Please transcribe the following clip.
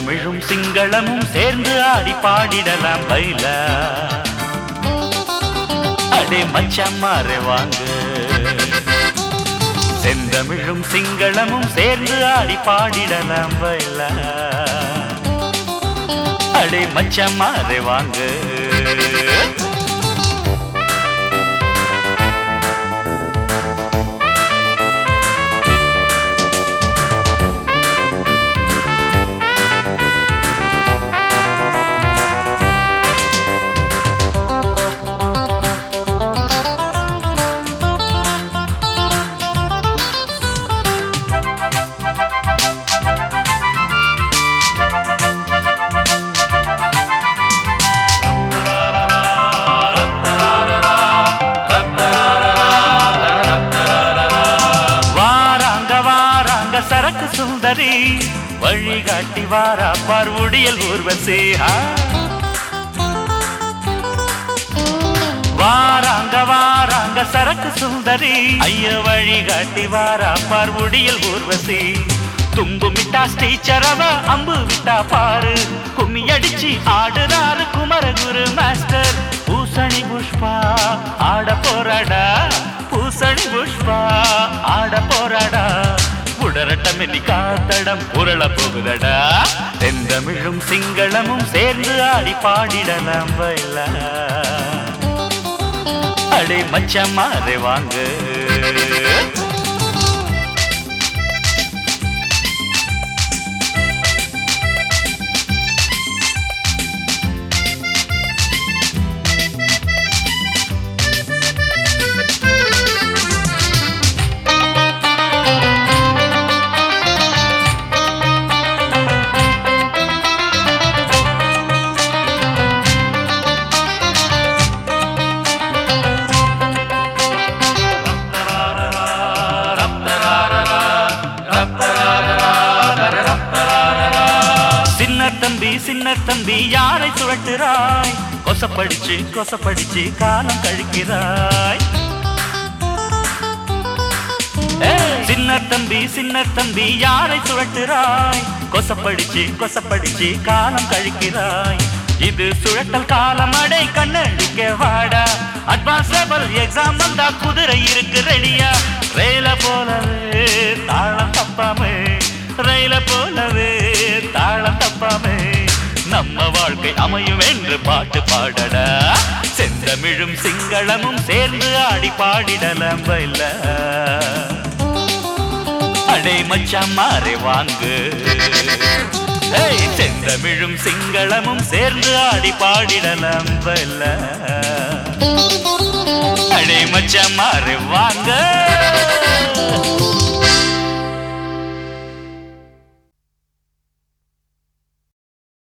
தமிழும் சிங்களமும் சேர்ந்து ஆடி பாடிடலாம் பைல. அடே மச்சம்மாரே வாங்க. செந்தமிழும் சிங்களமும் சேர்ந்து ஆடி பாடிடலாம் பைல. அடே மச்சம்மாரே வாங்க. சுந்தரி. வழிகாட்டி வாரா பார்வுடியல் ஊர்வசே. வாராங்க வாராங்க சரக்கு சுந்தரி. ஐய வழிகாட்டி வாரா பார்வுடியல் ஊர்வசி. தும்பு மிட்டா ஸ்டீச்சரவ அம்பு விட்டா பாரு. கும்மி அடிச்சு ஆடுறாரு குமரகுரு மாஸ்டர். பூசணி புஷ்பா ஆட போறாடா. பூசணி புஷ்பா ஆட போறாடா. உடரட்டம் எண்ணி காத்தடம் உருள போகுதடா. தெந்தமிழும் சிங்களமும் சேர்ந்து ஆடி பாடிடலாம் வயல அடே மச்சம்மாரே வாங்க. சின்ன தம்பி யாரை சுழட்டுறாய் கொசப்படிச்சு கொசப்படிச்சு காலம் கழிக்கிறாய். சின்ன தம்பி சின்ன தம்பி யாரை சுழட்டுறாய் கொசப்படிச்சு கொசப்படிச்சு காலம் கழிக்கிறாய். இது சுழட்டல் காலம் அடை கண்ணடிக்க வாடா. அட்வான்ஸ் லெவல் எக்ஸாம் வந்தா குதிரை இருக்கு ரெடியா நம்ம வாழ்க்கை அமையும் என்று பாட்டு பாடடா. செந்தமிழும் சிங்களமும் சேர்ந்து ஆடி பாடிடலாம் வயல்ல அடே மச்சம் மாறே வாங்கு. செந்தமிழும் சிங்களமும் சேர்ந்து ஆடி பாடிடலாம் வல்ல அடே மச்சம் மாறே வாங்க.